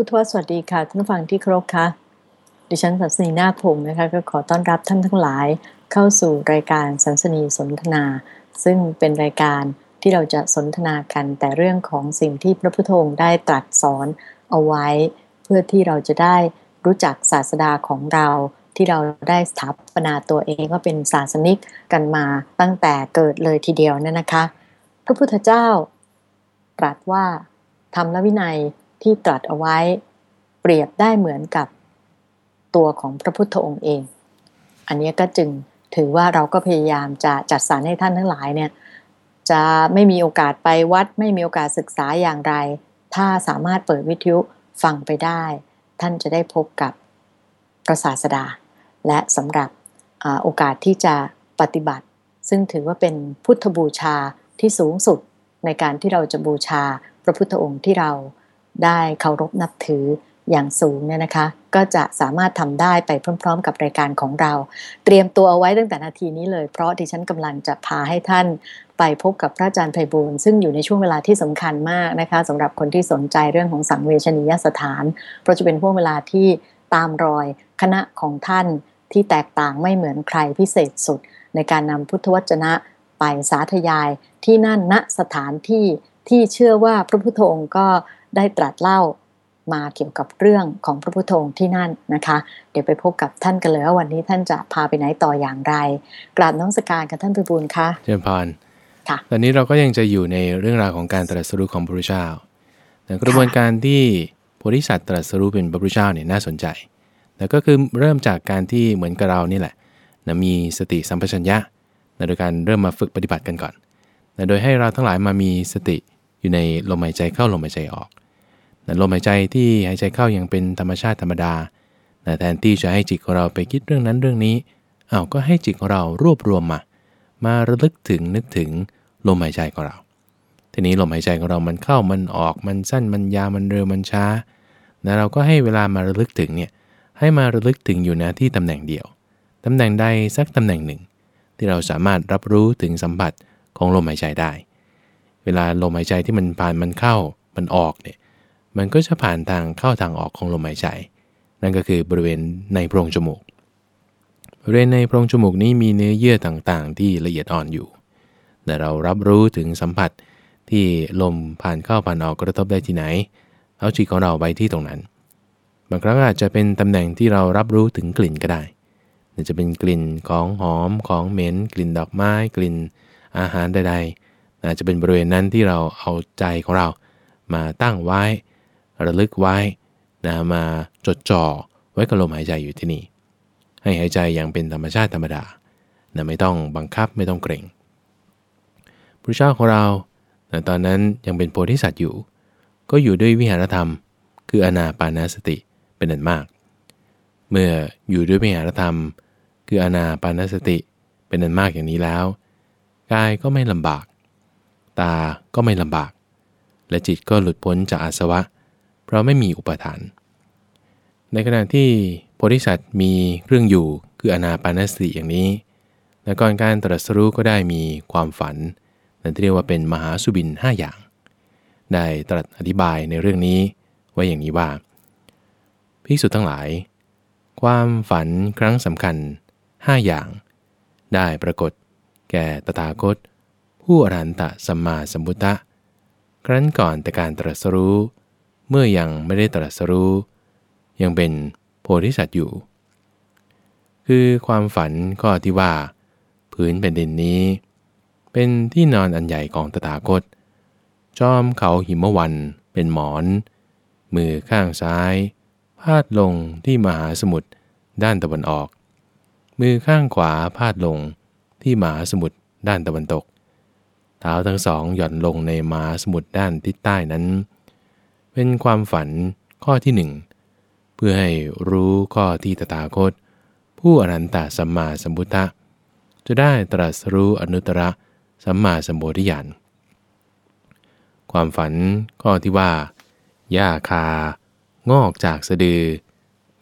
พุทวสวัสดีค่ะท่านฟังที่ครบค่ะ ดิฉันสันสนีนาพงศ์นะคะก็ขอต้อนรับท่านทั้งหลายเข้าสู่รายการสันสนีสนทนา ซึ่งเป็นรายการที่เราจะสนทนากันแต่เรื่องของสิ่งที่พระพุทธองค์ได้ตรัสสอนเอาไว้ เพื่อที่เราจะได้รู้จักศาสดาของเราที่เราได้สถาปนาตัวเองว่าเป็นศาสนิกกันมาตั้งแต่เกิดเลยทีเดียวนั่นนะคะ พระพุทธเจ้าตรัสว่าธรรมและวินัย ที่ตรัสเอาไว้เปรียบได้เหมือนกับตัวของพระพุทธองค์เอง อันนี้ก็จึงถือว่าเราก็พยายามจะจัดสรรให้ท่านทั้งหลายเนี่ยจะไม่มีโอกาสไปวัด ไม่มีโอกาสศึกษาอย่างไร ถ้าสามารถเปิดวิทยุฟังไปได้ ท่านจะได้พบกับพระศาสดา และสำหรับอโอกาสที่จะปฏิบัติ ซึ่งถือว่าเป็นพุทธบูชาที่สูงสุดในการที่เราจะบูชาพระพุทธองค์ที่เรา ได้เคารพนับถืออย่างสูงเนี่ยนะคะ ก็จะสามารถทำได้ไปพร้อม ๆ กับรายการของเรา เตรียมตัวเอาไว้ตั้งแต่นาทีนี้เลย เพราะดิฉันกำลังจะพาให้ท่านไปพบกับพระอาจารย์ไพบูลซึ่งอยู่ในช่วงเวลาที่สำคัญมากนะคะสำหรับคนที่สนใจเรื่องของสังเวชนียสถาน เพราะจะเป็นช่วงเวลาที่ตามรอยคณะของท่านที่แตกต่างไม่เหมือนใครพิเศษสุด ในการนำพุทธวจนะไปสาธยายที่นั่นณสถานที่ที่เชื่อว่าพระพุทธองค์ก็ ได้ตรัสเล่ามาเกี่ยวกับเรื่องของพระพุทธองค์ที่นั่นนะคะ เดี๋ยวไปพบกับท่านกันเลยว่าวันนี้ท่านจะพาไปไหนต่ออย่างไร กราบน้องสการกับท่านพิบูลค่ะเจริญพรค่ะตอนนี้เราก็ยังจะอยู่ในเรื่องราวของการตรัสรู้ของพระพุทธเจ้าแต่กระบวนการที่โพธิสัตว์ตรัสรู้เป็นพระพุทธเจ้าเนี่ยน่าสนใจแต่ก็คือเริ่มจากการที่เหมือนกับเรานี่แหละนะมีสติสัมปชัญญะนะโดยการเริ่มมาฝึกปฏิบัติกันก่อนนะโดยให้เราทั้งหลายมามีสติอยู่ในลมหายใจเข้าลมหายใจออก ลมหายใจที่หายใจเข้าอยังเป็นธรรมชาติธรรมดาแต่แทนที่จะให้จิตของเราไปคิดเรื่องนั้นเรื่องนี้เอ้าก็ให้จิตของเรารวบรวมมา มาระลึกถึงนึกถึงลมหายใจของเรา ทีนี้ลมหายใจของเรามันเข้ามันออกมันสั้นมันยาวมันเร็วมันช้านะเราก็ให้เวลามาระลึกถึงเนี่ยให้มาระลึกถึงอยู่นะที่ตำแหน่งเดียว ตำแหน่งใดสักตำแหน่งหนึ่ง ที่เราสามารถรับรู้ถึงสัมผัสของลมหายใจได้ เวลาลมหายใจที่มันผ่านมันเข้ามันออกเนี่ย มันก็จะผ่านทางเข้าทางออกของลมหายใจ นั่นก็คือบริเวณในโพรงจมูกบริเวณในโพรงจมูกนี้มีเนื้อเยื่อต่างๆ ที่ละเอียดอ่อนอยู่ แต่เรารับรู้ถึงสัมผัสที่ลมผ่านเข้าผ่านออกกระทบได้ที่ไหน เอาจิตของเราไว้ที่ตรงนั้น บางครั้งอาจจะเป็นตำแหน่งที่เรารับรู้ถึงกลิ่นก็ได้จะเป็นกลิ่นของหอมของเหม็น กลิ่นดอกไม้กลิ่นอาหารใดๆอาจจะเป็นบริเวณนั้นที่เราเอาใจของเรามาตั้งไว้ ระลึกไว้นะมาจดจ่อไว้กับลมหายใจอยู่ที่นี่ ให้หายใจอย่างเป็นธรรมชาติธรรมดานะไม่ต้องบังคับไม่ต้องเกรงพระเจ้าของเรานะตอนนั้นยังเป็นโพธิสัตว์อยู่ ก็อยู่ด้วยวิหารธรรม คืออนาปานาสติเป็นอันมาก เมื่ออยู่ด้วยวิหารธรรม คืออนาปานาสติเป็นอันมากอย่างนี้แล้วกายก็ไม่ลำบาก ตาก็ไม่ลำบาก และจิตก็หลุดพ้นจากอาสวะ เพราะไม่มีอุปทาน ในขณะที่โพธิสัตว์มีเครื่องอยู่คืออนาปานสติอย่างนี้แต่ก่อนการตรัสรู้ก็ได้มีความฝันนั่นเรียกว่าเป็นมหาสุบิน 5 อย่าง ได้ตรัสอธิบายในเรื่องนี้ไว้อย่างนี้ว่าภิกษุทั้งหลาย ความฝันครั้งสำคัญ 5 อย่าง ได้ปรากฏแก่ตถาคต ผู้อรันตะสัมมาสัมพุทธะครั้นก่อนแต่การตรัสรู้ เมื่อยังไม่ได้ตรัสรู้ ยังเป็นโพธิสัตว์อยู่ คือความฝันข้อที่ว่า ผืนแผ่นดินนี้ เป็นที่นอนอันใหญ่ของตถาคต จอมเขาหิมวันเป็นหมอน มือข้างซ้าย พาดลงที่มหาสมุทรด้านตะวันออก มือข้างขวาพาดลงที่มหาสมุทรด้านตะวันตก เท้าทั้งสองหย่อนลงในมหาสมุทรด้านทิศใต้นั้น เป็นความฝันข้อที่หนึ่งเพื่อให้รู้ข้อที่ตถาคต ผู้อนันตสัมมาสัมพุทธะจะได้ตรัสรู้อนุตตรสัมมาสัมโพธิญาณความฝันข้อที่ว่าหญ้าคางอกจากสะดือ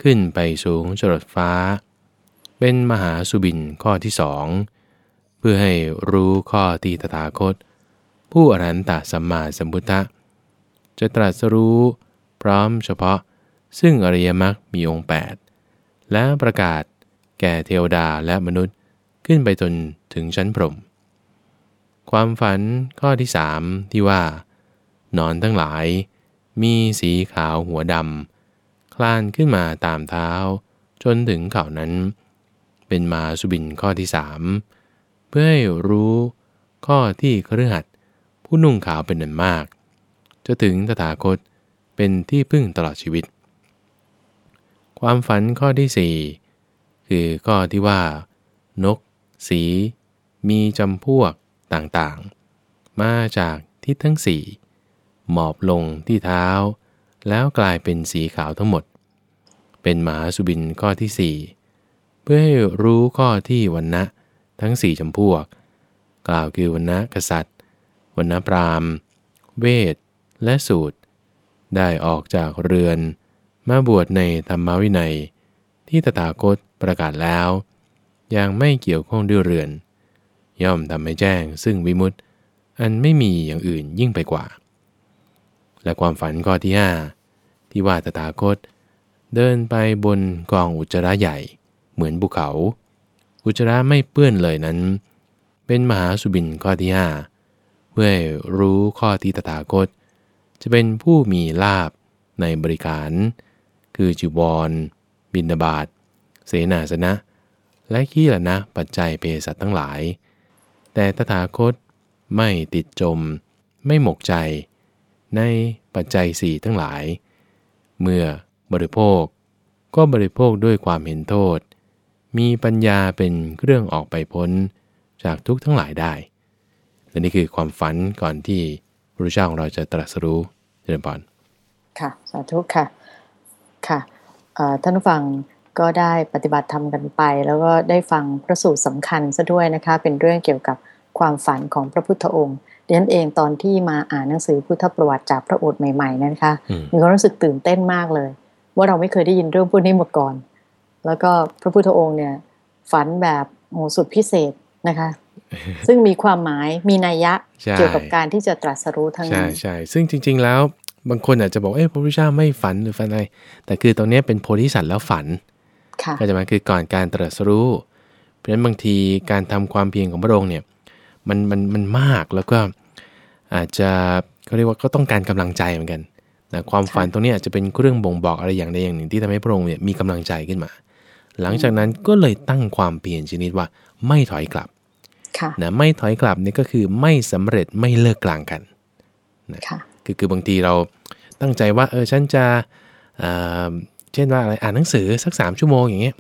ขึ้นไปสูงจรดฟ้า เป็นมหาสุบินข้อที่สองเพื่อให้รู้ข้อที่ตถาคต ผู้อรันตสัมมาสัมพุทธะ จะตรัสรู้พร้อมเฉพาะ ซึ่งอริยมรรคมีองค์ 8 และประกาศแก่เทวดาและมนุษย์ขึ้นไปจนถึงชั้นพรหมความฝันข้อที่สามที่ว่า นอนทั้งหลาย มีสีขาวหัวดำคลานขึ้นมาตามเท้า จนถึงเข่านั้น เป็นมาสุบินข้อที่สามเพื่อให้รู้ข้อที่เครือขัดผู้นุ่งขาวเป็นนันมาก จะถึงตถาคตเป็นที่พึ่งตลอดชีวิต ความฝันข้อที่สี่คือข้อที่ว่า นก สี มีจำพวกต่างๆ มาจากทิศทั้งสี่หมอบลงที่เท้า แล้วกลายเป็นสีขาวทั้งหมด เป็นมหาสุบินข้อที่สี่เพื่อให้รู้ข้อที่วันนะทั้งสี่จำพวก กล่าวคือวันนะกษัตริย์วันนะพราหมณ์ เวท และสูตร ได้ออกจากเรือนมาบวชในธรรมวินัย ที่ตถาคตประกาศแล้ว อยังไม่เกี่ยวข้องด้วยเรือน ย่อมทำให้แจ้งซึ่งวิมุตติอันไม่มีอย่างอื่นยิ่งไปกว่า และความฝันข้อที่ห้าที่ว่าตถาคต เดินไปบนกองอุจจาระใหญ่ เหมือนภูเขา อุจจาระไม่เปื้อนเลยนั้น เป็นมหาสุบินข้อที่ห้าเพื่อรู้ข้อที่ตถาคต จะเป็นผู้มีลาบในบริการ คือจีวร บินาบาตเสนาสนะ และขี้ละนะปัจจัยเภสัชทั้งหลาย แต่ตถาคตไม่ติดจม ไม่หมกใจ ในปัจจัยสี่ทั้งหลาย เมื่อบริโภคก็บริโภคด้วยความเห็นโทษ มีปัญญาเป็นเครื่องออกไปพ้นจากทุกทั้งหลายได้และนี่คือความฝันก่อนที่ พระพุทธเจ้าของเราจะตรัสรู้เจริญพรค่ะ สาธุค่ะ ค่ะเอ่อท่านผู้ฟังก็ได้ปฏิบัติธรรมกันไป แล้วก็ได้ฟังพระสูตรสำคัญซะด้วยนะคะ เป็นเรื่องเกี่ยวกับความฝันของพระพุทธองค์ดิฉันเองตอนที่มาอ่านหนังสือพุทธประวัติจากพระโอษฐ์ใหม่ๆนะคะอืมมีความรู้สึกตื่นเต้นมากเลย ว่าเราไม่เคยได้ยินเรื่องพวกนี้มาก่อน แล้วก็พระพุทธองค์เนี่ยฝันแบบโหสุดพิเศษนะคะ ซึ่งมีความหมายมีนัยยะใช่เกี่ยวกับการที่จะตรัสรู้ทั้งใช่นั้นใช่ซึ่งจริง ๆ แล้วบางคนอาจจะบอกเอ้ยพระพุทธเจ้าไม่ฝันหรือฝันอะไร แต่คือตรงเนี้ยเป็นโพธิสัตว์แล้วฝันค่ะก็จะมาคือก่อนการตรัสรู้ เพราะฉะนั้นบางทีการทำความเพียรของพระองค์เนี่ยมันมันมันมากแล้วก็อาจจะเขาเรียกว่าก็ต้องการกำลังใจเหมือนกันนะความฝันตรงนี้อาจจะเป็นเครื่องบ่งบอกอะไรอย่างใดอย่างหนึ่งที่ทำให้พระองค์เนี่ยมีกำลังใจขึ้นมา หลังจากนั้นก็เลยตั้งความเปลี่ยนชนิดว่าไม่ถอยกลับค่ะ นะไม่ถอยกลับเนี่ยก็คือไม่สำเร็จไม่เลิกกลางกันค่ะคือคือบางทีเราตั้งใจว่าเออฉันจะเอ่อเช่นว่าอะไรอ่านหนังสือสักสามชั่วโมงอย่างเงี้ย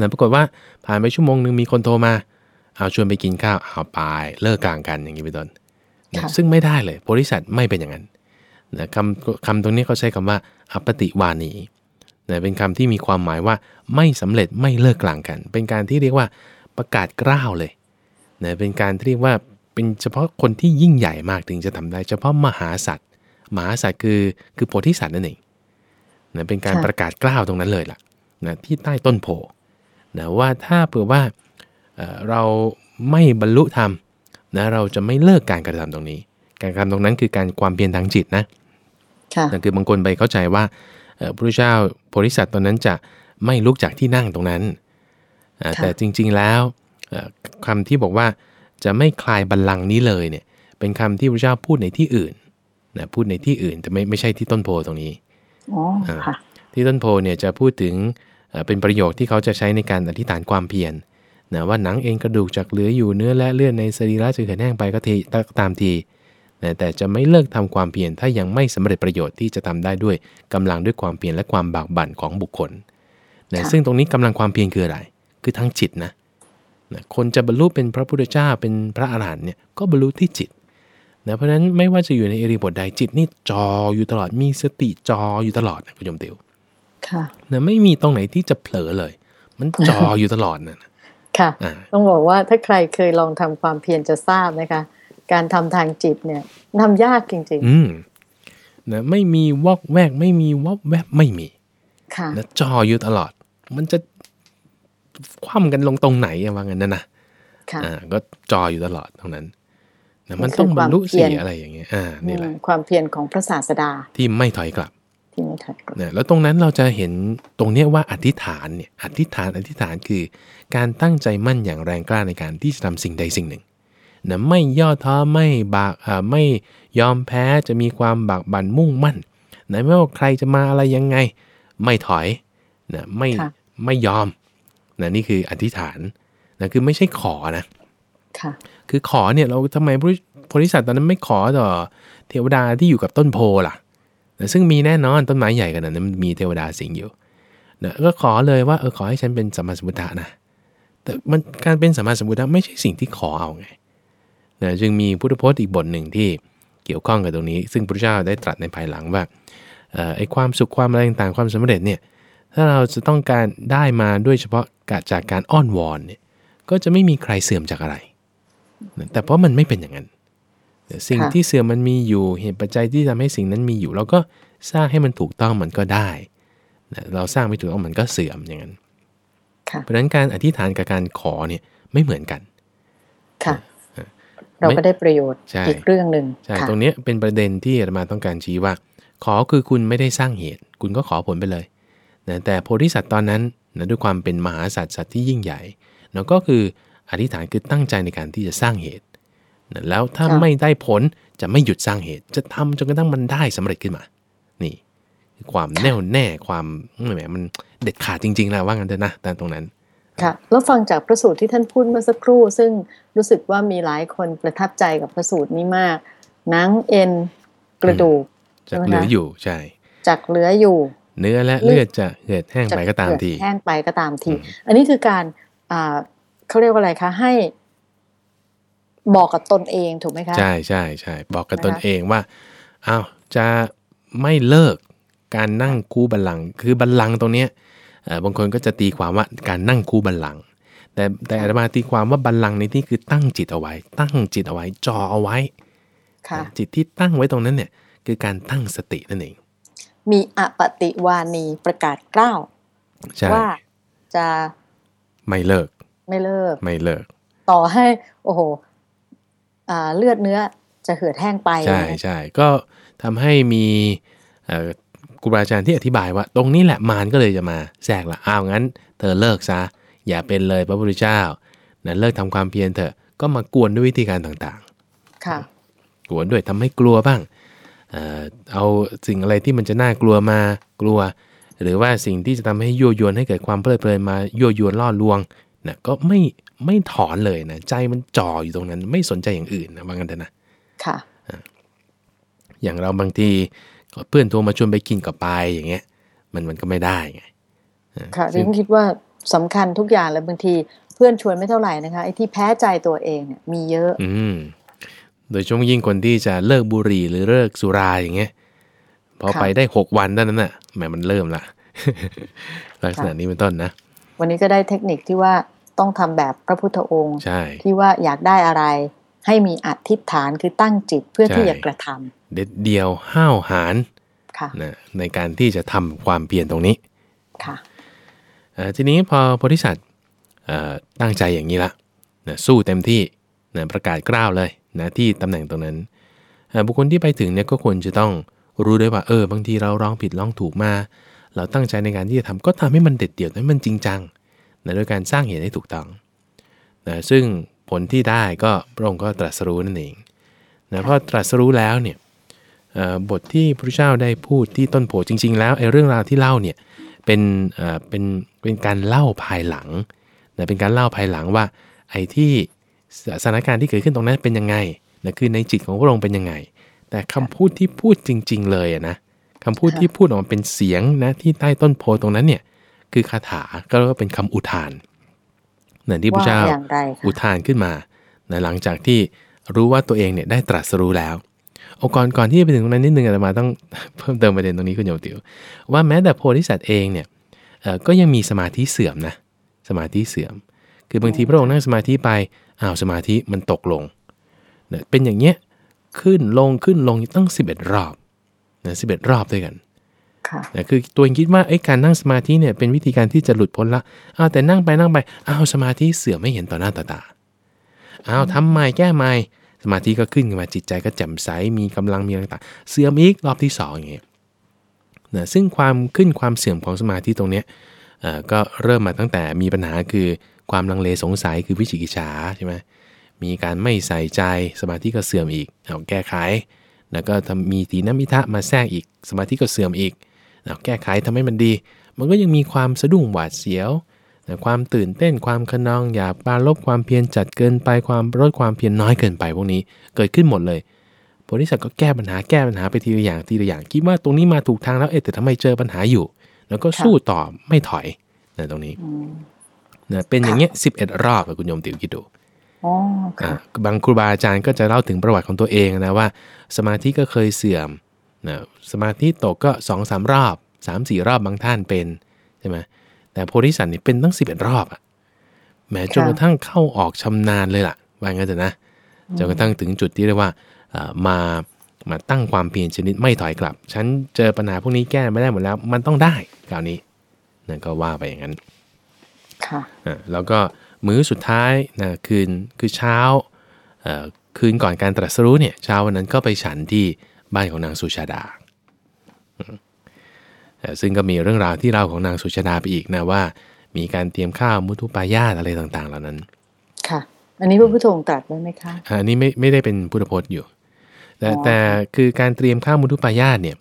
นะปรากฏว่าผ่านไปชั่วโมงหนึ่งมีคนโทรมาเอาชวนไปกินข้าวเอาไปเลิกกลางกันอย่างนี้เป็นต้นนะค่ะซึ่งไม่ได้เลยบริษัทไม่เป็นอย่างนั้นนะคำคำตรงนี้เขาใช้คำว่าอปติวานีนะเป็นคำที่มีความหมายว่าไม่สำเร็จไม่เลิกกลางกัน เป็นการที่เรียกว่าประกาศกล้าวเลย นะเป็นการที่เรียกว่าเป็นเฉพาะคนที่ยิ่งใหญ่มากถึงจะทำได้ เฉพาะมหาสัตว์มหาสัตว์คือคือโพธิสัตว์นั่นเองนะเป็นการค่ะประกาศกล้าวตรงนั้นเลยล่ะนะที่ใต้ต้นโพนะว่าถ้าเผื่อว่าเอ่อเราไม่บรรลุธรรมนะเราจะไม่เลิกการกระทำตรงนี้ การกระทำตรงนั้นคือการความเพียรทางจิตนะค่ะนั่นคือบางคนไปเข้าใจว่าเอ่อพระพุทธเจ้าโพธิสัตว์ตอนนั้นจะไม่ลุกจากที่นั่งตรงนั้นอ่าค่ะแต่จริงๆแล้วเอ่อ คำที่บอกว่าจะไม่คลายบัลลังก์นี้เลยเนี่ยเป็นคำที่พระพุทธเจ้าพูดในที่อื่นนะพูดในที่อื่นแต่ไม่ไม่ใช่ที่ต้นโพตรงนี้อ๋อค่ะที่ต้นโพเนี่ยจะพูดถึงเอ่อเป็นประโยคที่เขาจะใช้ในการอธิษฐานความเพียรนะว่าหนังเองกระดูกจากเหลืออยู่เนื้อและเลือดในสรีระจะเกิดแห้งไปก็ทีก็ตามทีนะแต่จะไม่เลิกทำความเพียรถ้ายังไม่สำเร็จประโยชน์ที่จะทำได้ด้วยกำลังด้วยความเพียรและความบากบั่นของบุคคลนะค่ะซึ่งตรงนี้กำลังความเพียรคืออะไร คือทั้งจิตนะ นะคนจะบรรลุเป็นพระพุทธเจ้าเป็นพระอรหันต์เนี่ยก็บรรลุที่จิตนะเพราะฉะนั้นไม่ว่าจะอยู่ในเอริบทใดจิตนี่จออยู่ตลอดมีสติจออยู่ตลอดนะคุณโยมติวค่ะนะไม่มีตรงไหนที่จะเผลอเลย มันจออยู่ตลอดนะค่ะอ่าต้องบอกว่าถ้าใครเคยลองทำความเพียรจะทราบนะคะ การทำทางจิตเนี่ยทำยากจริงอืมนะไม่มีวอกแวกไม่มีวอกแวบไม่มีๆค่ะนะจออยู่ตลอด มันจะ คว่ำกันลงตรงไหนอะว่างั้นนะนะค่ะอ่าก็จออยู่ตลอดตรงนั้นนะมันมันคือต้องบรรลุความเพีสียรอะไรอย่างเงี้ย อ่า นี่แหละอืมความเพียรของพระศาสดา ที่ไม่ถอยกลับ ที่ไม่ทันกรดนะแล้วตรงนั้นเราจะเห็นตรงเนี้ยว่าอธิษฐานเนี่ย อธิษฐาน อธิษฐานคือ การตั้งใจมั่นอย่างแรงกล้าในการที่จะทำสิ่งใดสิ่งหนึ่งนะไม่ย่อท้อ ไม่บากอ่าไม่ยอมแพ้ จะมีความบากบั่นมุ่งมั่นนะไม่ว่าใครจะมาอะไรยังไง ไม่ถอยนะไม่ค่ะไม่ยอม นะนี่คืออธิษฐานนะคือไม่ใช่ขอนะค่ะคือขอเนี่ยเราทำไมพระโพธิสัตว์ตอนนั้นไม่ขอต่อเทวดาที่อยู่กับต้นโพล่ะนะซึ่งมีแน่นอนต้นไม้ใหญ่ขนาดนั้นมันมีเทวดาสิงอยู่นะก็ขอเลยว่าเออขอให้ฉันเป็นสัมมาสัมพุทธะนะแต่มันการเป็นสัมมาสัมพุทธะไม่ใช่สิ่งที่ขอเอาไงนะจึงมีพุทธพจน์อีกบทหนึ่งที่เกี่ยวข้องกับตรงนี้ ซึ่งพระเจ้าได้ตรัสในภายหลังว่าเอ่อไอ้ความสุขความอะไรต่างๆความสำเร็จเนี่ย ถ้าเราจะต้องการได้มาด้วยเฉพาะกะจากการอ้อนวอนเนี่ยก็จะไม่มีใครเสื่อมจากอะไร แต่เพราะมันไม่เป็นอย่างนั้นแต่สิ่งค่ะที่เสื่อมมันมีอยู่เหตุปัจจัยที่ทำให้สิ่งนั้นมีอยู่ เราก็สร้างให้มันถูกต้องมันก็ได้นะเราสร้างไม่ถูกต้องมันก็เสื่อมอย่างนั้นค่ะเพราะฉะนั้นการอธิษฐานกับการขอเนี่ยไม่เหมือนกันค่ะเราก็ได้ประโยชน์ใช่อีกเรื่องหนึ่งใช่ค่ะตรงเนี้ยเป็นประเด็นที่อาตมาต้องการชี้ว่า ขอคือคุณไม่ได้สร้างเหตุ คุณก็ขอผลไปเลย นะแต่โพธิสัตว์ตอนนั้นนะด้วยความเป็นมหาสัตว์สัตว์ที่ยิ่งใหญ่นะก็คืออธิษฐานคือตั้งใจในการที่จะสร้างเหตุนะแล้วถ้าค่ะไม่ได้ผลจะไม่หยุดสร้างเหตุ จะทำจนกระทั่งมันได้สำเร็จขึ้นมา นี่คือความแน่วแน่ความแหมมันเด็ดขาดจริงๆแล้วว่างั้นเถอะนะแต่ตรงนั้นค่ะแล้วฟังจากพระสูตรที่ท่านพูดเมื่อสักครู่ ซึ่งรู้สึกว่ามีหลายคนประทับใจกับพระสูตรนี้มากหนังเอ็นกระดูกจะใช่ไหมคะเหลืออยู่ใช่จากเหลืออยู่ เนื้อและเลืเลืออดดจะเหือดแห้งไปก็ตามทีแห้งไปก็ตามทีอืมอันนี้คือการอ่าเขาเรียกว่าอะไรคะให้ บอกกับตนเองถูกไหมคะใช่ใช่ใช่บอกกับนะคะตนเองว่าอ้าวจะไม่เลิกการนั่งคู่บัลลังก์คือบัลลังก์ตรงเนี้ยเอ่อบางคนก็จะตีความว่าการนั่งคู่บัลลังก์แต่แต่อาตมาตีความว่าบัลลังก์ในที่คือตั้งจิตเอาไว้ ตั้งจิตเอาไว้จอเอาไว้ค่ะจิตที่ตั้งไว้ตรงนั้นเนี่ย คือการตั้งสตินั่นเอง มีอปฏิวานีประกาศกล้าวใช่ว่าจะไม่เลิก ไม่เลิก ไม่เลิก ต่อให้ โอ้โหอ่าเลือดเนื้อจะเหือดแห้งไป ใช่ใช่ก็ทำให้มีเอ่อครูบาอาจารย์ที่อธิบายว่า ตรงนี้แหละมารก็เลยจะมาแทรกละอ้าวงั้น เธอเลิกซะ อย่าเป็นเลยพระพุทธเจ้านะเลิกทำความเพียรเถอะก็มากวนด้วยวิธีการต่างค่ะๆกวนด้วยทำให้กลัวบ้าง เอ่อเอาสิ่งอะไรที่มันจะน่ากลัวมากลัว หรือว่าสิ่งที่จะทำให้ยั่วยวนให้เกิดความเพลิดเพลินมายั่วยวนล่อลวงนะก็ไม่ไม่ถอนเลยนะใจมันจ่ออยู่ตรงนั้น ไม่สนใจอย่างอื่นนะว่างั้นเถอะนะค่ะอย่างเราบางทีเพื่อนโทรมาชวนไปกินกับไปอย่างเงี้ย มันมันก็ไม่ได้ไงเออค่ะดิซึ่งฉันคิดว่าสำคัญทุกอย่างแล้วบางทีเพื่อนชวนไม่เท่าไหร่นะคะไอ้ที่แพ้ใจตัวเองเนี่ยมีเยอะ อืม โดยเฉพาะยิ่งคนที่จะเลิกบุหรี่หรือเลิกสุราอย่างเงี้ยพอค่ะไปได้หกวันเท่านั้นน่ะแหมมันเริ่มละลักษณะนี้เป็นต้นนะ วันนี้ก็ได้เทคนิคที่ว่าต้องทำแบบพระพุทธองค์ใช่ที่ว่าอยากได้อะไรให้มีอธิษฐานคือตั้งจิตเพื่อใช่ที่จะกระทำเด็ดเดียวห้าวหาญค่ะนะในการที่จะทำความเพียรตรงนี้ค่ะเอ่อทีนี้พอโพธิสัตว์เอ่อตั้งใจอย่างนี้ละนะสู้เต็มที่นะประกาศกล้าวเลย นะที่ตำแหน่งตรงนั้น บุคคลที่ไปถึงเนี่ยก็ควรจะต้องรู้ด้วยว่าเออบางทีเราร้องผิดร้องถูกมา เราตั้งใจในการที่จะทำก็ทำให้มันเด็ดเดี่ยวให้มันจริงจังนะโดยการสร้างเหตุให้ถูกต้องนะซึ่งผลที่ได้ก็พระองค์ก็ตรัสรู้นั่นเองนะพอตรัสรู้แล้วเนี่ยบทที่พระเจ้าได้พูดที่ต้นโพธิ์จริง ๆ แล้วไอ้เรื่องราวที่เล่าเนี่ยเป็นเอ่อเป็นเป็นการเล่าภายหลังนะเป็นการเล่าภายหลังว่าไอ้ที่ สถานการณ์ที่เกิดขึ้นตรงนั้นเป็นยังไงนะคือในจิตของพระองค์เป็นยังไง แต่คำพูดที่พูดจริง ๆ เลยอะนะคำพูดค่ะที่พูดออกมาเป็นเสียงนะที่ใต้ต้นโพตรงนั้นเนี่ยคือคาถาก็เรียกว่าเป็นคำอุทานนะที่พระว่าเจ้าอย่างไรอุคะทานขึ้นมานะหลังจากที่รู้ว่าตัวเองเนี่ยได้ตรัสรู้แล้วโอก่อนก่อนที่จะไปถึงตรงนั้นนิดนึงอาตมาต้องเพิ่มเติมประเด็นตรงนี้คุณโยมติวว่าแม้แต่โพธิสัตว์เองเนี่ยเอ่อก็ยังมีสมาธิเสื่อมนะสมาธิเสื่อม คือบางทีพระองค์นั่งสมาธิไปอ้าวสมาธิมันตกลงเนี่ยเป็นอย่างเงี้ยขึ้นลงขึ้นลงตั้ง 11 รอบนะสิรอบด้วยกันค่ะนะคือตัวเองคิดว่าไอ้การนั่งสมาธิเนี่ยเป็นวิธีการที่จะหลุดพ้นละอ้าวแต่นั่งไปนั่งไปอ้าวสมาธิเสื่อมไม่เห็นต่อหน้าต่อตาอ้าวทำใหม่แก้ใหม่สมาธิก็ขึ้นมาจิตใจก็แจ่มใสมีกำลังมีอะไรต่างๆเสื่อมอีกรอบที่สองอย่างเงี้ยนะซึ่งความขึ้นความเสื่อมของสมาธิตรงเนี้ยเอ่อก็เริ่มมาตั้งแต่มีปัญหาคือ ความลังเลสงสัยคือวิจิกิจฉาใช่ไหมมีการไม่ใส่ใจสมาธิก็เสื่อมอีกเอาแก้ไข แล้วก็ทำมีตีนมิทะมาแทรกอีก สมาธิก็เสื่อมอีกเอาแก้ไขทำให้มันดี มันก็ยังมีความสะดุ้งหวาดเสียวความตื่นเต้นความขนองอยาปราลบความเพียรจัดเกินไปความลดความเพียรน้อยเกินไปพวกนี้เกิดขึ้นหมดเลยโพธิสัตว์ก็แก้ปัญหาแก้ปัญหาไปทีละอย่างทีละอย่างคิดว่าตรงนี้มาถูกทางแล้วเอ๊ะแต่ทำไมเจอปัญหาอยู่ แล้วก็สู้ต่อไม่ถอยในตรงนี้ นะเป็นอย่างเงี้ยสิบเอ็ดรอบอะคุณโยมติ๋วคิดดูอ๋ออ่าค่ะบางครูบาอาจารย์ก็จะเล่าถึงประวัติของตัวเองนะว่า สมาธิก็เคยเสื่อมนะสมาธิตกก็สองสามรอบสามสี่รอบบางท่านเป็นใช่ไหมแต่โพธิสัตว์นี่เป็นตั้งสิบเอ็ดรอบอะแม้จนกระทั่งเข้าออกชำนาญเลยล่ะว่างั้นเถอะนะจนกระทั่งถึงจุดที่เรียกว่าอ่ามามาตั้งความเพียรชนิดไม่ถอยกลับ ฉันเจอปัญหาพวกนี้แก้ไม่ได้หมดแล้ว มันต้องได้คราวนี้นั่นก็ว่าไปอย่างนั้นค่ะอะ แล้วก็มื้อสุดท้ายนะคืนคือเช้าเอ่อคืนก่อนการตรัสรู้เนี่ยเช้าวันนั้นก็ไปฉันที่บ้านของนางสุชาดาอืมเอ่อซึ่งก็มีเรื่องราวที่เล่าของนางสุชาดาไปอีกนะว่า มีการเตรียมข้าวมุทุปายาตอะไรต่างๆ เหล่านั้น ค่ะ อันนี้พระพุทธองค์ตรัสไว้ไหมคะอะอันนี้ไม่ไม่ได้เป็นพุทธพจน์อยู่ แต่อ๋อแต่คือการเตรียมข้าวมุทุปายาตเนี่ย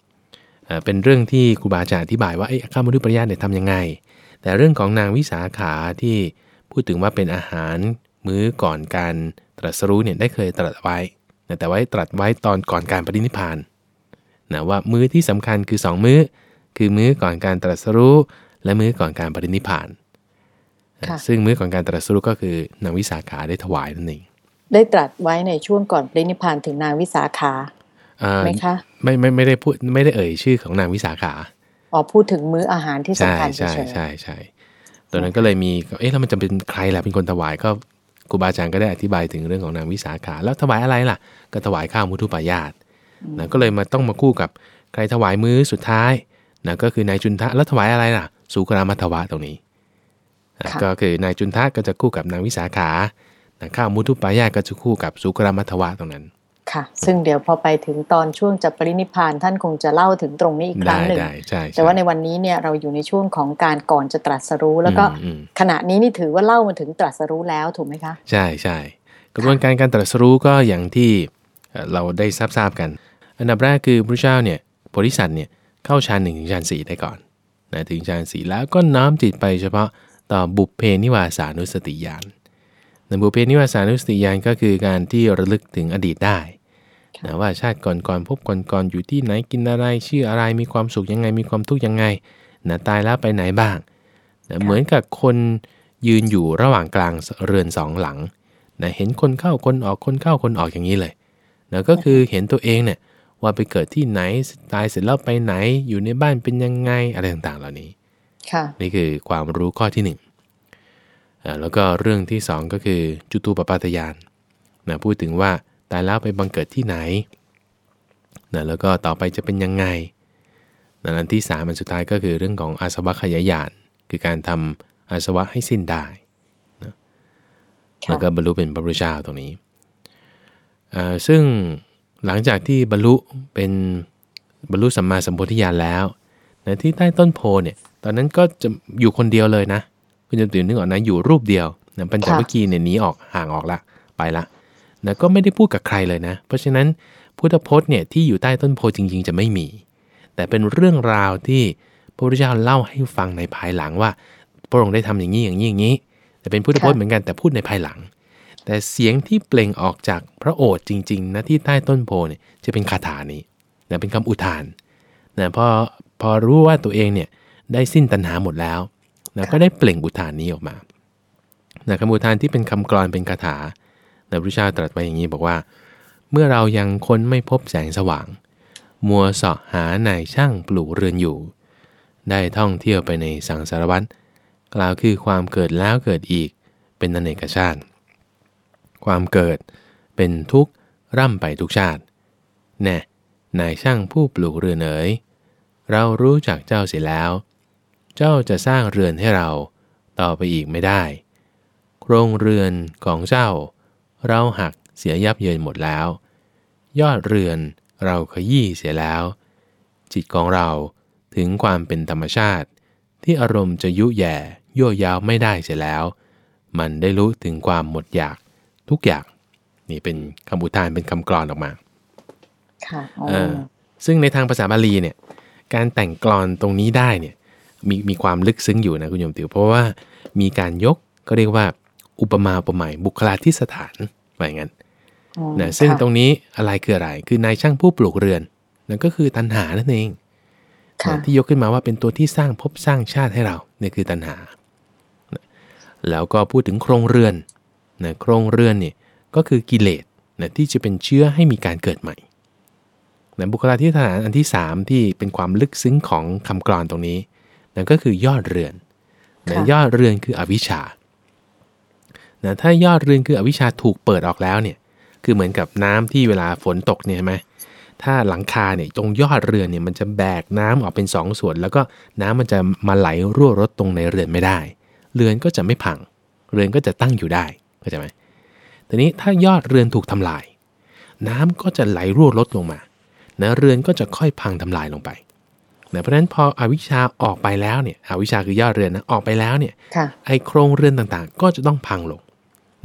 เอ่อเป็นเรื่องที่ครูบาอาจารย์อธิบายว่าเอ้ยข้าวมุทุปายาตเนี่ยทำยังไง แต่เรื่องของนางวิสาขาที่พูดถึงว่าเป็นอาหารมื้อก่อนการตรัสรู้เนี่ยได้เคยตรัสไว้นะแต่ไว้ตรัสไว้ตอนก่อนการปรินิพพานนะว่ามื้อที่สำคัญคือ 2 มื้อ คือมื้อก่อนการตรัสรู้ และมื้อก่อนการปรินิพพานนะค่ะซึ่งมื้อก่อนการตรัสรู้ก็คือนางวิสาขาได้ถวายนั่นเองได้ตรัสไว้ในช่วงก่อนปรินิพพานถึงนางวิสาขาอ่าไหมคะไม่ไม่ไม่ได้พูดไม่ได้เอ่ยชื่อของนางวิสาขา อ๋อพูดถึงมื้ออาหารที่ใช่สำคัญเฉใช่ยใช่ใช่ตอนนั้นก็เลยมีเอ๊ะแล้วมันจะเป็นใครล่ะเป็นคนถวายก็ครูบาอาจารย์ก็ได้อธิบายถึงเรื่องของนางวิสาขา แล้วถวายอะไรล่ะ ก็ถวายข้าวมุทุปายาตนะก็เลยมาต้องมาคู่กับใครถวายมื้อสุดท้ายนะก็คือนายจุนทะแล้วถวายอะไรล่ะ สุกรามัทวะตรงนี้นะก็คือนายจุนทะก็จะคู่กับนางวิสาขานะข้าวมุทุปายาตก็จะคู่กับสุกรามัทวะตรงนั้นๆ ค่ะ ซึ่งเดี๋ยวพอไปถึงตอนช่วงจะปรินิพพานท่านคงจะเล่าถึงตรงนี้อีกครั้ได้งหนึ่งได้ใช่ช่แต่ว่าในวันนี้เนี่ยเราอยู่ในช่วงของการก่อนจะตรัสรู้ แล้วก็อืมอืมขณะนี้นี่ถือว่าเล่ามาถึงตรัสรู้แล้วถูกไหมคะ ใช่ใช่กระบวนการการตรัสรู้ก็อย่างที่เอ่อเราได้ทราบทราบกัน อันดับแรกคือพระเจ้าเนี่ยโพธิสัตว์เนี่ยเข้าฌานหนึ่งถึงฌานสี่ได้ก่อนนะถึงฌานสี่แล้วก็น้อมจิตไปเฉพาะต่อบุพเพนิวาสานุสติญาณในบุพเพนิวาสานุสติญาณก็คือการที่ระลึกถึงอดีตได้ นะว่าชาติก่อนก่อนๆพบก่อนก่อนๆอยู่ที่ไหนกินอะไรชื่ออะไรมีความสุขยังไงมีความทุกข์ยังไงนะตายแล้วไปไหนบ้างนะเหมือนกับคนยืนอยู่ระหว่างกลางเรือนสองหลังนะเห็นคนเข้าคนออกคนเข้าคนออกอย่างนี้เลยนะก็คือเห็นตัวเองเนี่ยว่าไปเกิดที่ไหนตายเสร็จแล้วไปไหนอยู่ในบ้านเป็นยังไงอะไรต่างๆ เหล่านี้ค่ะนี่คือความรู้ข้อที่หนึ่งอ่าแล้วก็เรื่องที่สองก็คือจุตูปปาตยานนะพูดถึงว่า ตายแล้วไปบังเกิดที่ไหนนะแล้วก็ต่อไปจะเป็นยังไงนะอันที่สามอันสุดท้ายก็คือเรื่องของอาสวะขยายาน คือการทำอาสวะให้สิ้นได้ค่ะแล้วก็บรรลุเป็นพระพุทธเจ้าตรงนี้อ่าซึ่งหลังจากที่บรรลุเป็นบรรลุสัมมาสัมโพธิญาณแล้วนะที่ใต้ต้นโพเนี่ย ตอนนั้นก็จะอยู่คนเดียวเลยนะ คุณจะตื่นนึกออกนะ อยู่รูปเดียวนะปัญจวัคคีย์เนี่ยหนีออกห่างออกละ ไปละ นะก็ไม่ได้พูดกับใครเลยนะ เพราะฉะนั้นพุทธพจน์เนี่ยที่อยู่ใต้ต้นโพจริง ๆ จะไม่มี แต่เป็นเรื่องราวที่พระพุทธเจ้าเล่าให้ฟังในภายหลังว่า พระองค์ได้ทำอย่างนี้อย่างนี้อย่างนี้ แต่เป็นพุทธพจน์เหมือนกันแต่พูดในภายหลัง แต่เสียงที่เปล่งออกจากพระโอษฐ์จริงๆนะที่ใต้ต้นโพเนี่ยจะเป็นคาถานี้นะเป็นคำอุทานนะพอพอรู้ว่าตัวเองเนี่ยได้สิ้นตัณหาหมดแล้วนะก็ได้เปล่งอุทานนี้ออกมานะคำอุทานที่เป็นคำกรอนเป็นคาถา นะพระเจ้าตรัสไว้อย่างนี้บอกว่า เมื่อเรายังค้นไม่พบแสงสว่าง มัวสาะหานายช่างปลูกเรือนอยู่ ได้ท่องเที่ยวไปในสังสารวัฏกล่าวคือความเกิดแล้วเกิดอีกเป็นอเนกชาติ ความเกิดเป็นทุกข์ร่ำไปทุกชาติ แน่นายช่างผู้ปลูกเรือนเอ๋ยเรารู้จักเจ้าเสียแล้ว เจ้าจะสร้างเรือนให้เรา ต่อไปอีกไม่ได้ โครงเรือนของเจ้า เราหักเสียยับเยินหมดแล้ว ยอดเรือนเราขยี้เสียแล้ว จิตของเราถึงความเป็นธรรมชาติ ที่อารมณ์จะยุแย่ยั่วยาวไม่ได้เสียแล้ว มันได้รู้ถึงความหมดอยากทุกอย่างนี่เป็นคำอุทานเป็นคำกรอนออกมาค่ะอ๋อเออซึ่งในทางภาษาบาลีเนี่ยการแต่งกลอนตรงนี้ได้เนี่ยมีมีความลึกซึ้งอยู่นะคุณโยมติวเพราะว่ามีการยกก็เรียกว่า อุปมาอุปไมยบุคลาธิสถานว่าอย่างนั้นอืมนะซึ่งค่ะตรงนี้อะไรคืออะไร คือนายช่างผู้ปลูกเรือนนั่นก็คือตัณหานั่นเองค่ะนะที่ยกขึ้นมาว่าเป็นตัวที่สร้างภพสร้างชาติให้เราเนี่ยคือตัณหานะแล้วก็พูดถึงโครงเรือนนะโครงเรือนเนี่ยก็คือกิเลสนะที่จะเป็นเชื้อให้มีการเกิดใหม่นะบุคลาธิสถานอันที่ 3 ที่เป็นความลึกซึ้งของคำกรอนตรงนี้นั่นก็คือยอดเรือนนะค่ะยอดเรือนคืออวิชชา นะถ้ายอดเรือนคืออวิชชาถูกเปิดออกแล้วเนี่ยคือเหมือนกับน้ำที่เวลาฝนตกเนี่ยใช่ไหมถ้าหลังคาเนี่ยตรงยอดเรือนเนี่ยมันจะแบกน้ำออกเป็นสองส่วน แล้วก็น้ำมันจะมาไหลรั่วรดตรงในเรือนไม่ได้ เรือนก็จะไม่พัง เรือนก็จะตั้งอยู่ได้เข้าใจไหมทีนี้ถ้ายอดเรือนถูกทำลาย น้ำก็จะไหลรั่วรดลงมานะเรือนก็จะค่อยพังทำลายลงไปนะเพราะฉะนั้นพออวิชชาออกไปแล้วเนี่ยอวิชชาคือยอดเรือนนะออกไปแล้วเนี่ยค่ะไอโครงเรือนต่างๆ ก็จะต้องพังลง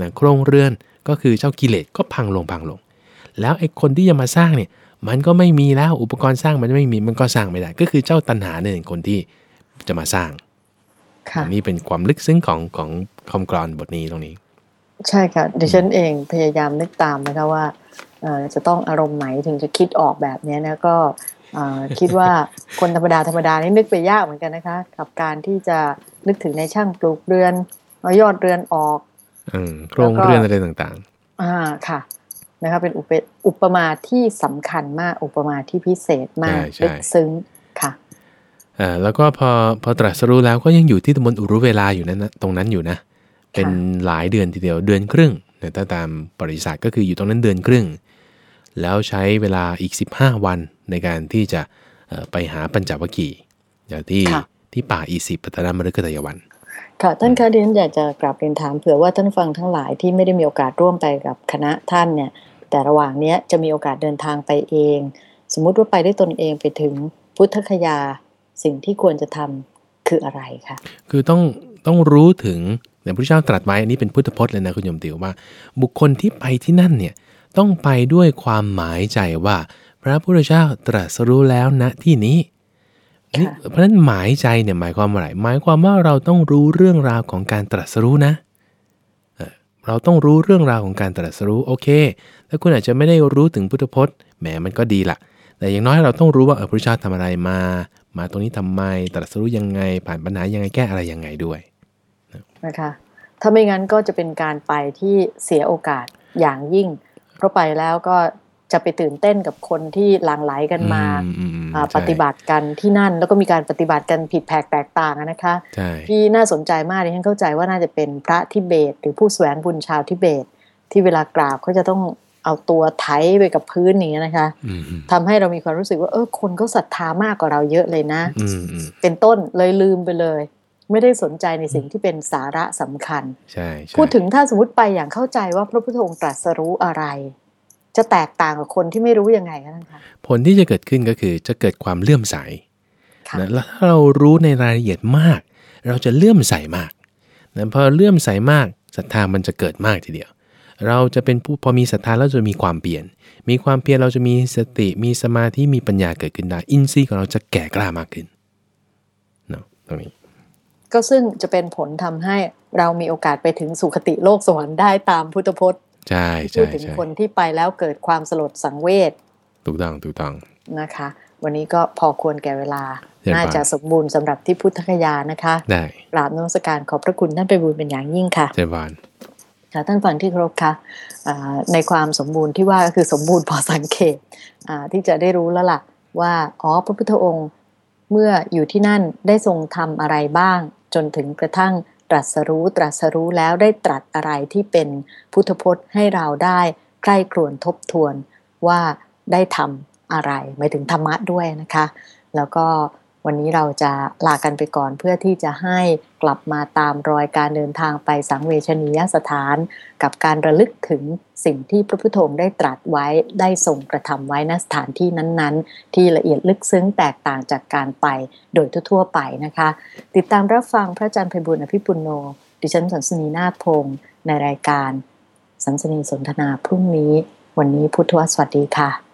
นะโครงเรือนก็คือเจ้ากิเลสก็พังลงพังลง แล้วไอคนที่จะมาสร้างเนี่ยมันก็ไม่มีแล้วอุปกรณ์สร้างมันไม่มีมันก็สร้างไม่ได้ ก็คือเจ้าตัณหาเนี่ยคนที่จะมาสร้างค่ะอันนี้เป็นความลึกซึ้งของของคำกรอนบทนี้ตรงนี้ ใช่ค่ะดิฉันเองพยายามนึกตามนะคะว่าเอ่อจะต้องอารมณ์ไหนถึงจะคิดออกแบบเนี้ยนะก็เอ่อคิดว่าคนธรรมดาธรรมดานี่นึกไปยากเหมือนกันนะคะ กับการที่จะนึกถึงในช่างปลูกเรือนเอายอดเรือนออกอืม โครงเรือนอะไรต่างอ่าค่ะนะคะเป็นอุปอุปมาที่สำคัญมากอุปมาที่พิเศษมากลึกซึ้งค่ะๆอ่าแล้วก็พอพอตรัสรู้แล้วก็ยังอยู่ที่ตำบลอุรุเวลาอยู่นั้นนะตรงนั้นอยู่นะ เป็นหลายเดือนทีเดียวเดือนครึ่งเนี่ยถ้าตามบริษัทก็คืออยู่ตรงนั้นเดือนครึ่ง แล้วใช้เวลาอีก 15 วันในการที่จะเอ่อไปหาปัญจวัคคีย์อย่างที่ค่ะที่ป่าอีสิปปัตนมฤคทายวัน ค่ะท่านคะดิฉันอยากจะกลับเรียนถามเผื่อว่าท่านฟังทั้งหลายที่ไม่ได้มีโอกาสร่วมไปกับคณะท่านเนี่ย แต่ระหว่างเนี้ยจะมีโอกาสเดินทางไปเอง สมมุติว่าไปได้ตนเองไปถึงพุทธคยาสิ่งที่ควรจะทำคืออะไรคะคือต้องต้องรู้ถึงเนี่ยพระเจ้าตรัสไว้อันนี้เป็นพุทธพจน์เลยนะคุณโยมติวว่า บุคคลที่ไปที่นั่นเนี่ยต้องไปด้วยความหมายใจว่า พระพุทธเจ้าตรัสรู้แล้วณที่นี้ เพราะฉะนั้นหมายใจเนี่ยหมายความว่าอะไรหมายความว่าเราต้องรู้เรื่องราวของการตรัสรู้นะเออเราต้องรู้เรื่องราวของการตรัสรู้โอเคถ้าคุณอาจจะไม่ได้รู้ถึงพุทธพจน์แหมมันก็ดีละแต่อย่างน้อยเราต้องรู้ว่าเออพระพุทธเจ้าทำอะไรมา มาตรงนี้ทำไมตรัสรู้ยังไง ผ่านปัญหายังไงแก้อะไรยังไงด้วยนะคะถ้าไม่งั้นก็จะเป็นการไปที่เสียโอกาสอย่างยิ่ง เพราะไปแล้วก็ จะไปตื่นเต้นกับคนที่หลั่งไหลกันมาอือือืมอ่าใช่ปฏิบัติกันที่นั่น แล้วก็มีการปฏิบัติกันผิดแผกแตกต่างอะนะคะใช่ที่น่าสนใจมากดิฉันเข้าใจว่าน่าจะเป็นพระทิเบต หรือผู้แสวงบุญชาวทิเบต ที่เวลากราบเขาจะต้องเอาตัวไถไปกับพื้นอย่างนี้ยนะคะอืมอืมทำให้เรามีความรู้สึกว่าเออคนเขาศรัทธามากกว่าเราเยอะเลยนะอืมอืมเป็นต้นเลยลืมไปเลย ไม่ได้สนใจในสิ่งที่เป็นสาระสำคัญใช่ใช่พูดถึงถ้าสมมติไปอย่างเข้าใจว่าพระพุทธองค์ตรัสรู้อะไร จะแตกต่างกับคนที่ไม่รู้ยังไงคะท่านคะผลที่จะเกิดขึ้นก็คือจะเกิดความเลื่อมใสค่ะนะแล้วถ้าเรารู้ในรายละเอียดมาก เราจะเลื่อมใสมากนะพอเลื่อมใสมากศรัทธามันจะเกิดมากทีเดียว เราจะเป็นผู้พอมีศรัทธาแล้วจะมีความเปลี่ยน มีความเพียรเราจะมีสติมีสมาธิมีปัญญาเกิดขึ้นได้อินทรีย์ของเราจะแก่กล้ามากขึ้นเนาะตรงนี้ก็ซึ่งจะเป็นผลทำให้เรามีโอกาสไปถึงสุคติโลกสวรรค์ได้ตามพุทธพจน์ ใช่พูใช่ดถึงใช่คนที่ไปแล้วเกิดความสลดสังเวชถูกต้องถูกต้องนะคะ วันนี้ก็พอควรแก่เวลาเชิญน่าจะสมบูรณ์สำหรับที่พุทธคยานะคะได้กราบนมัสการขอบพระคุณท่านไปบุญเป็นอย่างยิ่งค่ะเจวานค่ะท่านฟังที่เคารพค่ะอ่าในความสมบูรณ์ที่ว่าก็คือสมบูรณ์พอสังเกตอ่าที่จะได้รู้แล้วล่ะว่าอ๋อพระพุทธองค์เมื่ออยู่ที่นั่นได้ทรงทำอะไรบ้าง จนถึงกระทั่ง ตรัสรู้ตรัสรู้แล้วได้ตรัสอะไรที่เป็นพุทธพจน์ให้เราได้ใกล้ครวนทบทวนว่าได้ทำอะไรหมายถึงธรรมะด้วยนะคะ แล้วก็ วันนี้เราจะลากันไปก่อนเพื่อที่จะให้กลับมาตามรอยการเดินทางไปสังเวชนียสถาน กับการระลึกถึงสิ่งที่พระพุทโธได้ตรัสไว้ได้ทรงกระทำไว้ณสถานที่นั้นๆ ที่ละเอียดลึกซึ้งแตกต่างจากการไปโดยทั่วๆไปนะคะ ติดตามรับฟังพระอาจารย์ไพบุญอภิปุโน ดิฉันสันสนีนาคพงศ์ในรายการสันสนีสนทนาพรุ่งนี้ วันนี้พุทธวสวัสดีค่ะ